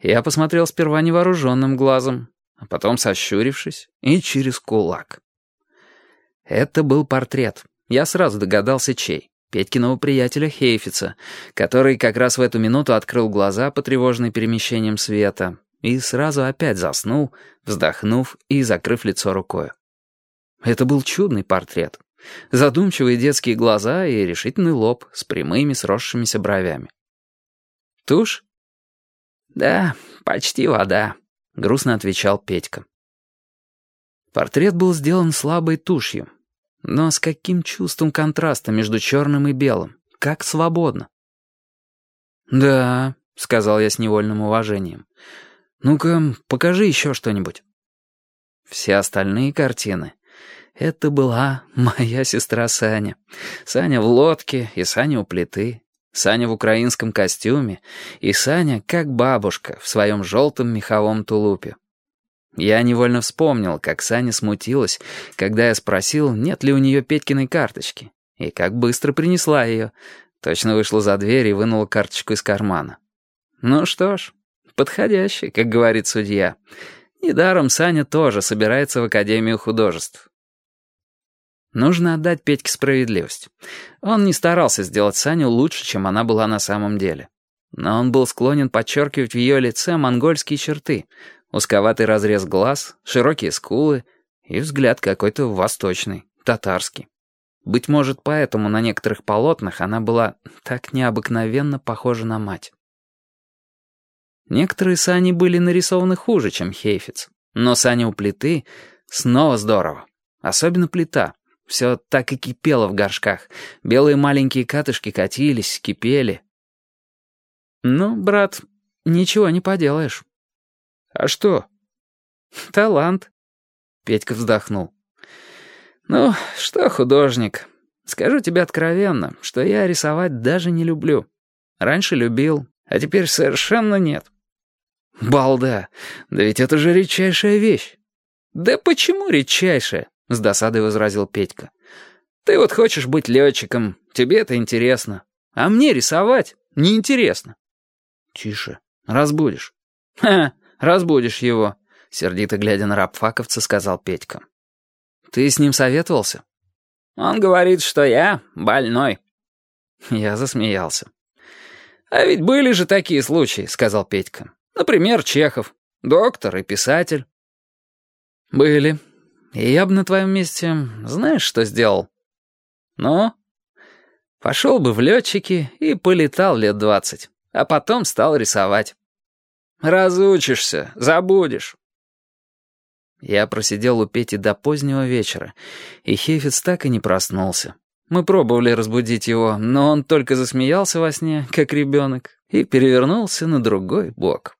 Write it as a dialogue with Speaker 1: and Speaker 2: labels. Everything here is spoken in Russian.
Speaker 1: Я посмотрел сперва невооруженным глазом, а потом сощурившись и через кулак. Это был портрет. Я сразу догадался, чей. Петькиного приятеля Хейфица, который как раз в эту минуту открыл глаза, потревоженный перемещением света, и сразу опять заснул, вздохнув и закрыв лицо рукой. Это был чудный портрет. Задумчивые детские глаза и решительный лоб с прямыми сросшимися бровями. «Тушь?» «Да, почти вода», — грустно отвечал Петька. Портрет был сделан слабой тушью, но с каким чувством контраста между черным и белым, как свободно. «Да», — сказал я с невольным уважением, — «ну-ка, покажи еще что-нибудь». Все остальные картины — это была моя сестра Саня. Саня в лодке и Саня у плиты. Саня в украинском костюме и Саня как бабушка в своем желтом меховом тулупе. Я невольно вспомнил, как Саня смутилась, когда я спросил, нет ли у нее Петькиной карточки, и как быстро принесла ее. Точно вышла за дверь и вынула карточку из кармана. Ну что ж, подходящий, как говорит судья. Недаром Саня тоже собирается в Академию художеств. Нужно отдать Петьке справедливость. Он не старался сделать Саню лучше, чем она была на самом деле. Но он был склонен подчеркивать в ее лице монгольские черты, узковатый разрез глаз, широкие скулы и взгляд какой-то восточный, татарский. Быть может, поэтому на некоторых полотнах она была так необыкновенно похожа на мать. Некоторые сани были нарисованы хуже, чем Хейфиц, но сани у плиты снова здорово. Особенно плита — все так и кипело в горшках. Белые маленькие катышки катились, кипели. «Ну, брат, ничего не поделаешь». «А что?» «Талант», — Петька вздохнул. «Ну, что художник? Скажу тебе откровенно, что я рисовать даже не люблю. Раньше любил, а теперь совершенно нет». «Балда! Да ведь это же редчайшая вещь!» «Да почему редчайшая? — с досадой возразил Петька. «Ты вот хочешь быть летчиком, тебе это интересно. А мне рисовать неинтересно». «Тише, разбудишь». «Ха, разбудишь его», — сердито глядя на рабфаковца, сказал Петька. «Ты с ним советовался?» «Он говорит, что я больной». Я засмеялся. «А ведь были же такие случаи», — сказал Петька. «Например, Чехов, доктор и писатель». «Были», я бы на твоем месте, знаешь, что сделал? Ну? Пошел бы в летчики и полетал лет двадцать, а потом стал рисовать. Разучишься, забудешь. Я просидел у Пети до позднего вечера, и Хейфиц так и не проснулся. Мы пробовали разбудить его, но он только засмеялся во сне, как ребенок, и перевернулся на другой бок.